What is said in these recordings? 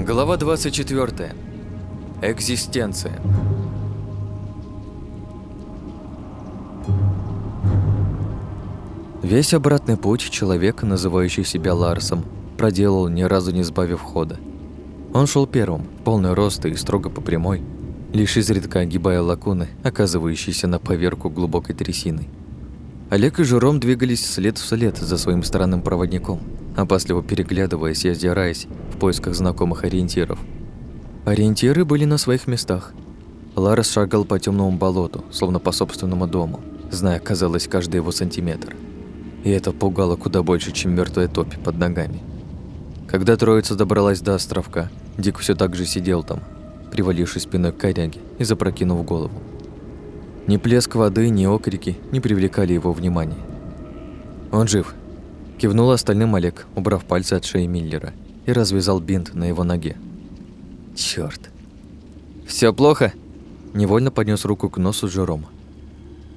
Глава 24. Экзистенция. Весь обратный путь человек, называющий себя Ларсом, проделал, ни разу не сбавив хода. Он шел первым, полный роста и строго по прямой, лишь изредка огибая лакуны, оказывающиеся на поверку глубокой трясиной. Олег и Жером двигались след в след за своим странным проводником, опасливо переглядываясь и озираясь в поисках знакомых ориентиров. Ориентиры были на своих местах. Ларес шагал по темному болоту, словно по собственному дому, зная, казалось, каждый его сантиметр. И это пугало куда больше, чем мертвая топь под ногами. Когда троица добралась до островка, Дик все так же сидел там, привалившись спиной к коряге и запрокинув голову. Ни плеск воды, ни окрики не привлекали его внимания. «Он жив», – кивнул остальным Олег, убрав пальцы от шеи Миллера и развязал бинт на его ноге. «Чёрт!» «Всё плохо?» – невольно поднес руку к носу Жером.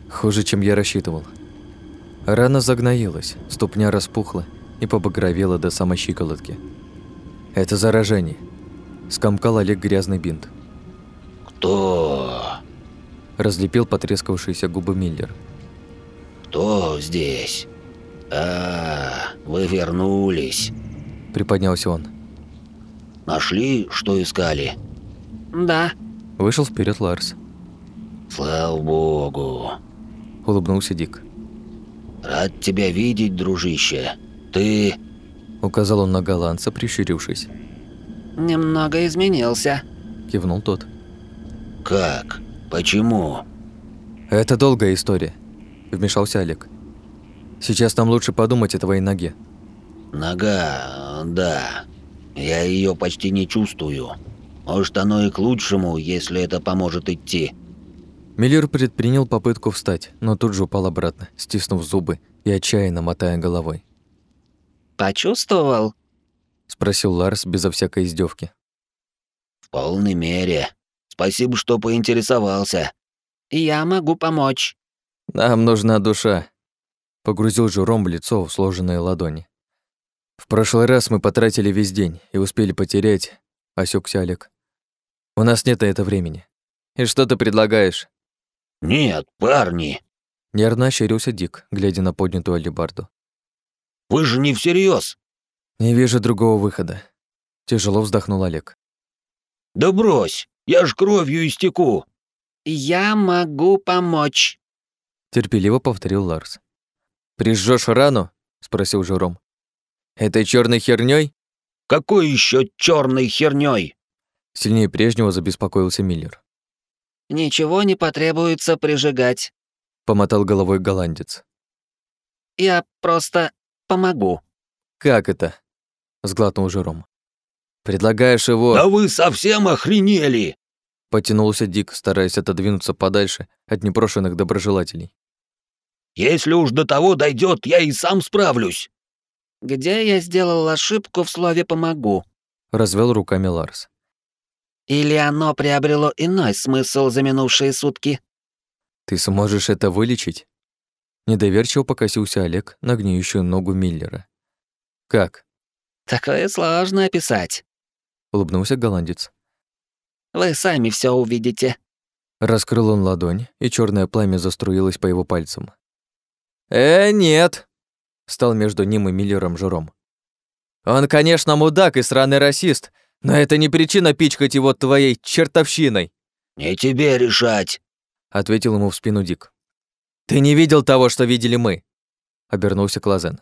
«Хуже, чем я рассчитывал». Рана загноилась, ступня распухла и побагровела до самой щиколотки. «Это заражение», – скомкал Олег грязный бинт. «Кто?» Разлепил потрескавшиеся губы Миллер. «Кто здесь?» «А, вы вернулись!» Приподнялся он. «Нашли, что искали?» «Да». Вышел вперед Ларс. «Слава богу!» Улыбнулся Дик. «Рад тебя видеть, дружище. Ты...» Указал он на голландца, прищурившись. «Немного изменился», – кивнул тот. «Как? Почему?» «Это долгая история», – вмешался Олег. «Сейчас нам лучше подумать о твоей ноге». «Нога, да. Я ее почти не чувствую. Может, оно и к лучшему, если это поможет идти». Миллер предпринял попытку встать, но тут же упал обратно, стиснув зубы и отчаянно мотая головой. «Почувствовал?» – спросил Ларс безо всякой издевки. «В полной мере. Спасибо, что поинтересовался». «Я могу помочь». «Нам нужна душа», – погрузил Журом в лицо в сложенные ладони. «В прошлый раз мы потратили весь день и успели потерять...» – осекся Олег. «У нас нет на это времени. И что ты предлагаешь?» «Нет, парни!» Нервно ощерился Дик, глядя на поднятую алебарду. «Вы же не всерьез. «Не вижу другого выхода», — тяжело вздохнул Олег. «Да брось, я ж кровью истеку!» «Я могу помочь», — терпеливо повторил Ларс. «Прижжёшь рану?» — спросил Жером. «Этой черной херней? «Какой еще черной херней? Сильнее прежнего забеспокоился Миллер. «Ничего не потребуется прижигать. Помотал головой голландец. Я просто помогу». «Как это?» — сглотнул Жером. «Предлагаешь его...» «Да вы совсем охренели!» Потянулся Дик, стараясь отодвинуться подальше от непрошенных доброжелателей. «Если уж до того дойдет, я и сам справлюсь!» «Где я сделал ошибку в слове «помогу»?» — развел руками Ларс. «Или оно приобрело иной смысл за минувшие сутки?» «Ты сможешь это вылечить?» Недоверчиво покосился Олег на гниющую ногу Миллера. «Как?» «Такое сложно описать», — улыбнулся голландец. «Вы сами все увидите». Раскрыл он ладонь, и черное пламя заструилось по его пальцам. «Э, нет!» — стал между ним и Миллером Журом. «Он, конечно, мудак и сраный расист, но это не причина пичкать его твоей чертовщиной!» «Не тебе решать!» — ответил ему в спину Дик. «Ты не видел того, что видели мы!» — обернулся Клазен.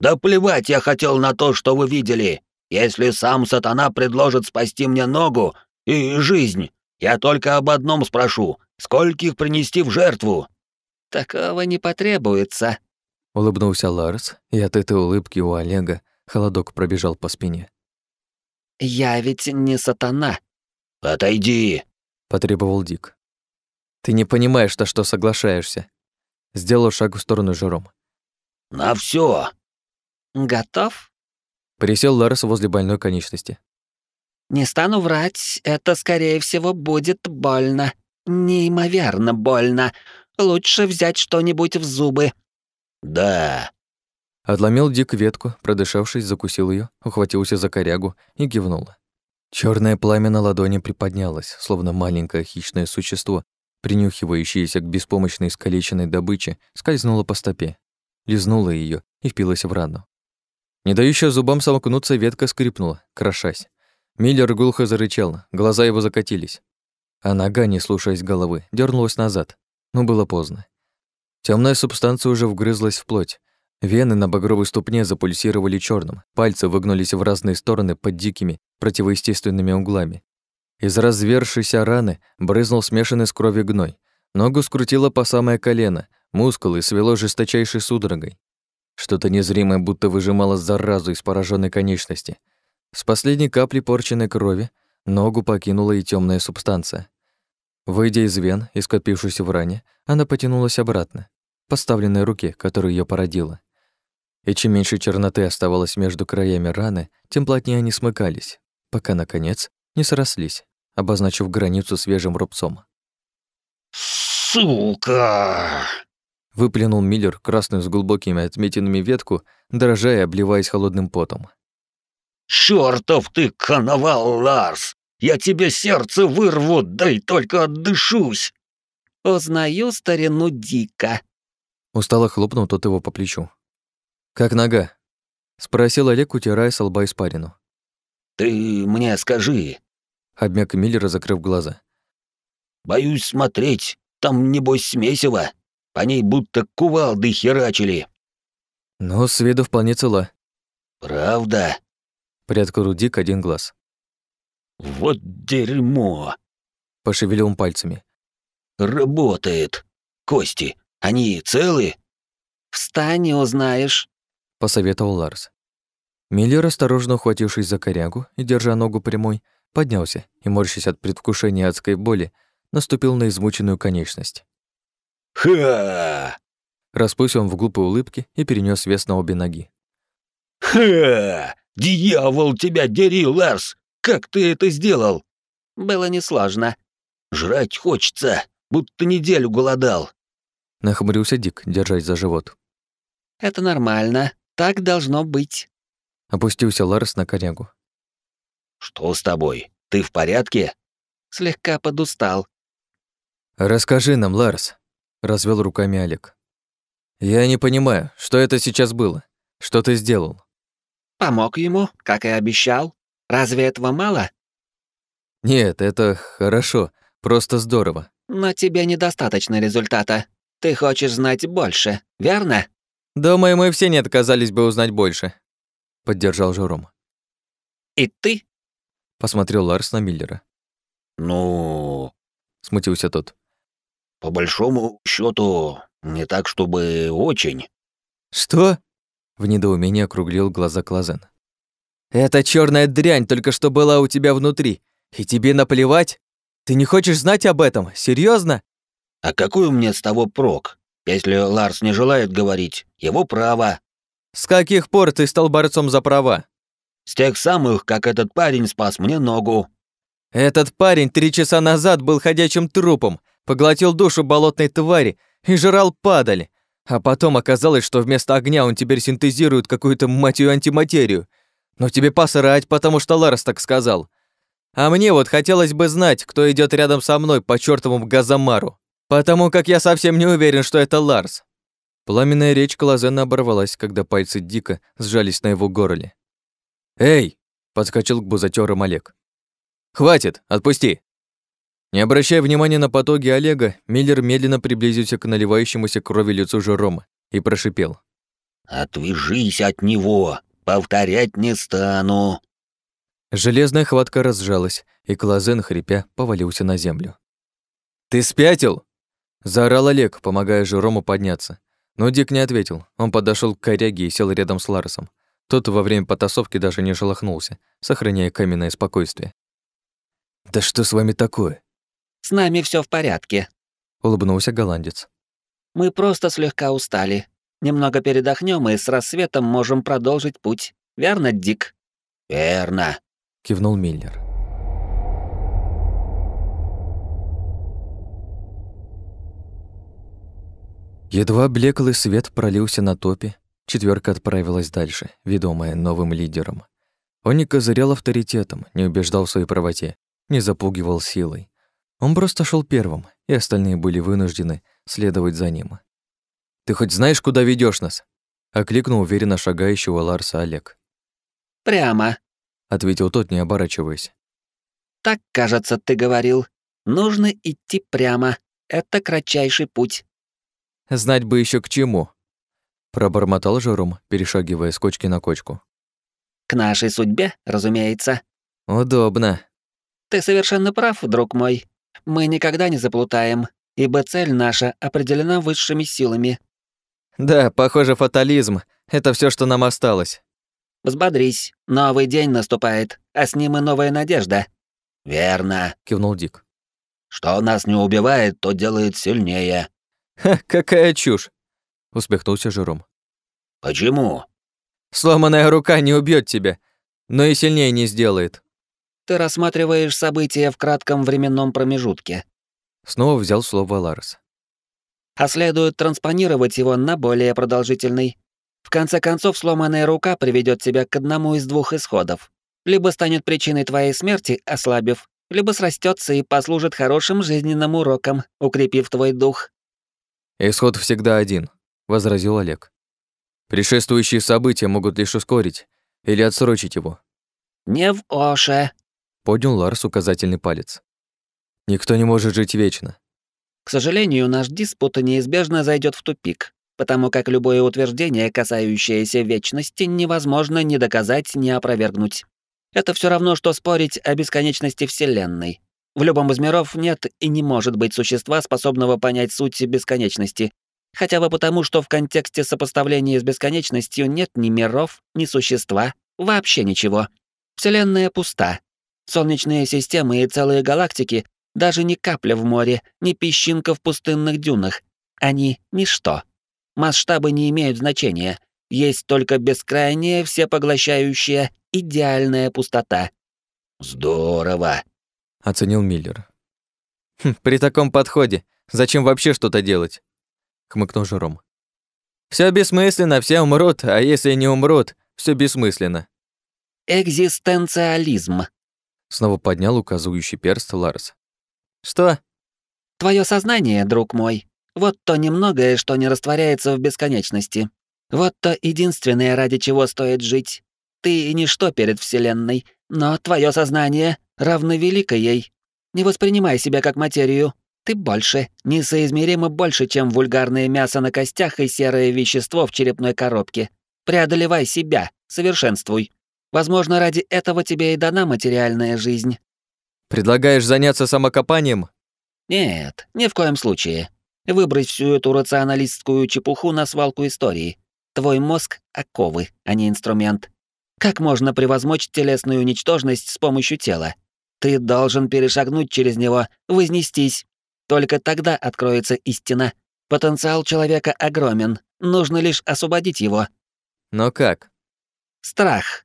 «Да плевать я хотел на то, что вы видели! Если сам сатана предложит спасти мне ногу и жизнь, я только об одном спрошу — скольких принести в жертву?» «Такого не потребуется», — улыбнулся Ларс, и от этой улыбки у Олега холодок пробежал по спине. «Я ведь не сатана». «Отойди», — потребовал Дик. «Ты не понимаешь, на что соглашаешься». Сделал шаг в сторону Жером. «На все. «Готов?» Присел Ларс возле больной конечности. «Не стану врать, это, скорее всего, будет больно. Неимоверно больно. Лучше взять что-нибудь в зубы». «Да». Отломил Дик ветку, продышавшись, закусил ее, ухватился за корягу и кивнул. Черное пламя на ладони приподнялось, словно маленькое хищное существо, принюхивающееся к беспомощной искалеченной добыче, скользнуло по стопе, лизнуло ее и впилось в рану. Не дающая зубам сомкнуться ветка скрипнула, крошась. Миллер глухо зарычал, глаза его закатились. А нога, не слушаясь головы, дернулась назад. Но было поздно. Темная субстанция уже вгрызлась в плоть. Вены на багровой ступне запульсировали черным, пальцы выгнулись в разные стороны под дикими, противоестественными углами. Из развершейся раны брызнул смешанный с кровью гной. Ногу скрутило по самое колено, мускулы свело жесточайшей судорогой. Что-то незримое будто выжимало заразу из пораженной конечности. С последней капли порченной крови ногу покинула и темная субстанция. Выйдя из вен и скопившись в ране, она потянулась обратно, поставленной руке, которая ее породила. И чем меньше черноты оставалось между краями раны, тем плотнее они смыкались, пока, наконец, не срослись, обозначив границу свежим рубцом. «Сука!» Выплюнул Миллер красную с глубокими отметинами ветку, дрожа и обливаясь холодным потом. «Чёртов ты, коновал, Ларс! Я тебе сердце вырву, дай только отдышусь!» «Узнаю старину Дика». Устало хлопнул тот его по плечу. «Как нога?» — спросил Олег, утирая с лба испарину. «Ты мне скажи», — обмяк Миллер, закрыв глаза. «Боюсь смотреть, там, небось, смесиво». По ней будто кувалды херачили. Ну, с виду вполне цела. Правда? Приоткрыл Дик один глаз. Вот дерьмо. Пошевелил он пальцами. Работает. Кости, они целы? Встань и узнаешь. Посоветовал Ларс. Миллер, осторожно ухватившись за корягу и держа ногу прямой, поднялся и, морщась от предвкушения адской боли, наступил на измученную конечность. «Ха!» Распустил он в глупой улыбке и перенес вес на обе ноги. «Ха! Дьявол, тебя дери, Ларс! Как ты это сделал?» «Было несложно». «Жрать хочется, будто неделю голодал». Нахмурился Дик, держась за живот. «Это нормально. Так должно быть». Опустился Ларс на корягу. «Что с тобой? Ты в порядке?» Слегка подустал. «Расскажи нам, Ларс», развел руками Олег. Я не понимаю, что это сейчас было? Что ты сделал? Помог ему, как и обещал. Разве этого мало? Нет, это хорошо, просто здорово. Но тебе недостаточно результата. Ты хочешь знать больше, верно? Думаю, мы все не отказались бы узнать больше, поддержал Жером. И ты? Посмотрел Ларс на Миллера. Ну, смутился тот. По большому счету, не так, чтобы очень. Что? В недоумении округлил глаза Клазен. Эта черная дрянь только что была у тебя внутри, и тебе наплевать? Ты не хочешь знать об этом? Серьезно? А какой у меня с того прок? Если Ларс не желает говорить, его право. С каких пор ты стал борцом за права? С тех самых, как этот парень спас мне ногу. Этот парень три часа назад был ходячим трупом, поглотил душу болотной твари и жрал падаль. А потом оказалось, что вместо огня он теперь синтезирует какую-то матью антиматерию. Но тебе посрать, потому что Ларс так сказал. А мне вот хотелось бы знать, кто идет рядом со мной по чертовому Газамару. Потому как я совсем не уверен, что это Ларс. Пламенная речь Клазена оборвалась, когда пальцы Дика сжались на его горле. «Эй!» — подскочил к бузатерам Олег. «Хватит, отпусти!» Не обращая внимания на потоки Олега, Миллер медленно приблизился к наливающемуся крови лицу Жерома и прошипел. «Отвяжись от него! Повторять не стану!» Железная хватка разжалась, и Клазен, хрипя, повалился на землю. «Ты спятил?» – заорал Олег, помогая Жерому подняться. Но Дик не ответил. Он подошел к коряге и сел рядом с Ларсом. Тот во время потасовки даже не шелохнулся, сохраняя каменное спокойствие. «Да что с вами такое?» С нами все в порядке», — улыбнулся голландец. «Мы просто слегка устали. Немного передохнем и с рассветом можем продолжить путь. Верно, Дик?» «Верно», — кивнул Миллер. Едва блеклый свет пролился на топе, четверка отправилась дальше, ведомая новым лидером. Он не козырял авторитетом, не убеждал в своей правоте, не запугивал силой. Он просто шел первым, и остальные были вынуждены следовать за ним. «Ты хоть знаешь, куда ведешь нас?» — окликнул уверенно шагающего Ларса Олег. «Прямо», — ответил тот, не оборачиваясь. «Так, кажется, ты говорил. Нужно идти прямо. Это кратчайший путь». «Знать бы еще к чему», — пробормотал Жером, перешагивая с кочки на кочку. «К нашей судьбе, разумеется». «Удобно». «Ты совершенно прав, друг мой. Мы никогда не заплутаем, ибо цель наша определена высшими силами». «Да, похоже, фатализм. Это все, что нам осталось». «Взбодрись. Новый день наступает, а с ним и новая надежда». «Верно», — кивнул Дик. «Что нас не убивает, то делает сильнее». «Ха, какая чушь!» — усмехнулся Жером. «Почему?» «Сломанная рука не убьет тебя, но и сильнее не сделает». «Ты рассматриваешь события в кратком временном промежутке». Снова взял слово Ларс. «А следует транспонировать его на более продолжительный. В конце концов, сломанная рука приведет тебя к одному из двух исходов. Либо станет причиной твоей смерти, ослабив, либо срастется и послужит хорошим жизненным уроком, укрепив твой дух. «Исход всегда один», — возразил Олег. «Предшествующие события могут лишь ускорить или отсрочить его». «Не в Оше», — поднял Ларс указательный палец. «Никто не может жить вечно». «К сожалению, наш диспут неизбежно зайдет в тупик потому как любое утверждение, касающееся вечности, невозможно ни доказать, ни опровергнуть. Это все равно, что спорить о бесконечности Вселенной. В любом из миров нет и не может быть существа, способного понять суть бесконечности, хотя бы потому, что в контексте сопоставления с бесконечностью нет ни миров, ни существа, вообще ничего. Вселенная пуста. Солнечные системы и целые галактики — даже ни капля в море, ни песчинка в пустынных дюнах. Они — ничто. Масштабы не имеют значения. Есть только бескрайняя, всепоглощающая, идеальная пустота. Здорово, оценил Миллер. «Хм, при таком подходе зачем вообще что-то делать? хмыкнул Жером. Все бессмысленно, все умрут, а если не умрут, все бессмысленно. Экзистенциализм. Снова поднял указывающий перст Ларс. Что? Твое сознание, друг мой, вот то немногое, что не растворяется в бесконечности. Вот то единственное, ради чего стоит жить. Ты ничто перед Вселенной, но твое сознание равновелико ей. Не воспринимай себя как материю. Ты больше, несоизмеримо больше, чем вульгарное мясо на костях и серое вещество в черепной коробке. Преодолевай себя, совершенствуй. Возможно, ради этого тебе и дана материальная жизнь. Предлагаешь заняться самокопанием? Нет, ни в коем случае. Выбрось всю эту рационалистскую чепуху на свалку истории. Твой мозг — оковы, а не инструмент. Как можно превозмочь телесную ничтожность с помощью тела? Ты должен перешагнуть через него, вознестись. Только тогда откроется истина. Потенциал человека огромен, нужно лишь освободить его. Но как? Страх.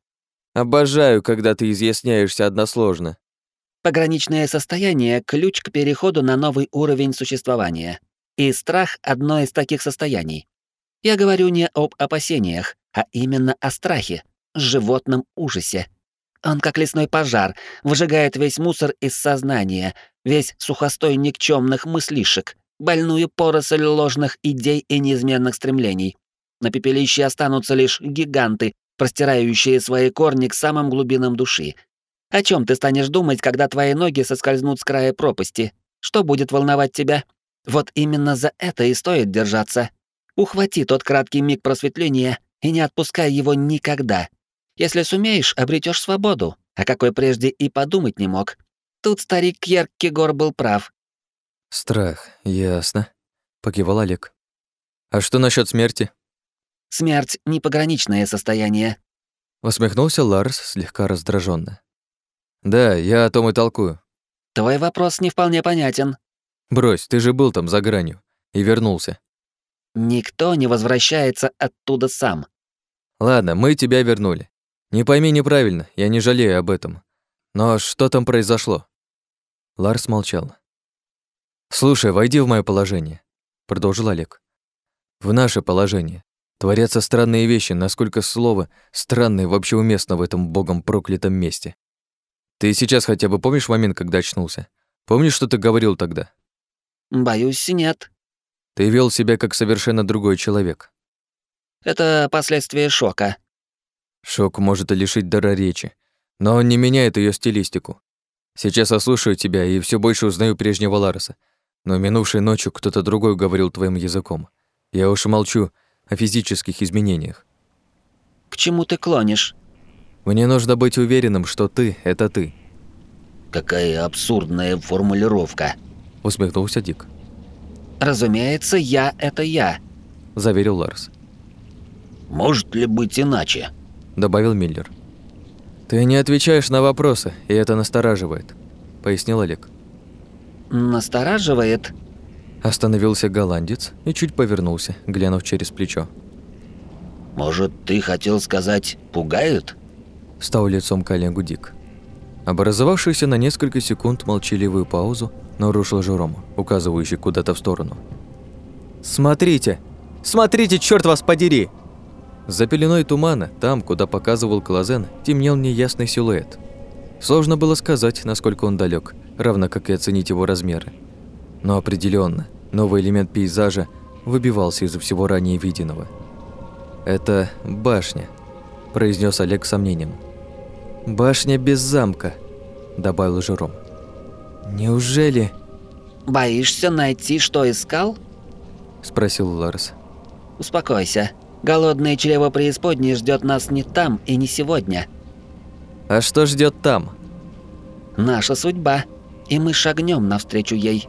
Обожаю, когда ты изъясняешься односложно. Пограничное состояние — ключ к переходу на новый уровень существования. И страх — одно из таких состояний. Я говорю не об опасениях, а именно о страхе, животном ужасе. Он как лесной пожар, выжигает весь мусор из сознания, весь сухостой никчемных мыслишек, больную поросль ложных идей и неизменных стремлений. На пепелище останутся лишь гиганты, простирающие свои корни к самым глубинам души. О чем ты станешь думать, когда твои ноги соскользнут с края пропасти? Что будет волновать тебя? Вот именно за это и стоит держаться. Ухвати тот краткий миг просветления и не отпускай его никогда. Если сумеешь, обретешь свободу, о какой прежде и подумать не мог. Тут старик Кьеркегор был прав. Страх, ясно, покивал Олег. А что насчет смерти? Смерть — непограничное состояние. Усмехнулся Ларс слегка раздраженно. Да, я о том и толкую. Твой вопрос не вполне понятен. Брось, ты же был там за гранью и вернулся. Никто не возвращается оттуда сам. Ладно, мы тебя вернули. Не пойми неправильно, я не жалею об этом. Но что там произошло? Ларс молчал. Слушай, войди в мое положение, продолжил Олег. В наше положение. Творятся странные вещи, насколько слово «странные» вообще уместно в этом богом проклятом месте. Ты сейчас хотя бы помнишь момент, когда очнулся? Помнишь, что ты говорил тогда? Боюсь, нет. Ты вел себя как совершенно другой человек. Это последствия шока. Шок может и лишить дара речи, но он не меняет ее стилистику. Сейчас я слушаю тебя и все больше узнаю прежнего Лареса, но минувшей ночью кто-то другой говорил твоим языком. Я уж молчу о физических изменениях. К чему ты клонишь? Мне нужно быть уверенным, что ты — это ты. Какая абсурдная формулировка. Усмехнулся Дик. Разумеется, я — это я. Заверил Ларс. Может ли быть иначе? Добавил Миллер. Ты не отвечаешь на вопросы, и это настораживает, пояснил Олег. Настораживает? Остановился голландец и чуть повернулся, глянув через плечо. Может, ты хотел сказать «пугает»? Стал лицом к Олегу Дик. Образовавшуюся на несколько секунд молчаливую паузу нарушил Жером, указывающий куда-то в сторону. «Смотрите! Смотрите, черт вас подери!» За пеленой тумана, там, куда показывал Клазен, темнел неясный силуэт. Сложно было сказать, насколько он далек, равно как и оценить его размеры. Но определенно, новый элемент пейзажа выбивался из всего ранее виденного. «Это башня», – произнес Олег с сомнением. «Башня без замка», – добавил Жером. «Неужели...» «Боишься найти, что искал?» – спросил Ларс. «Успокойся. Голодное чрево преисподней ждет нас не там и не сегодня». «А что ждет там?» «Наша судьба, и мы шагнем навстречу ей».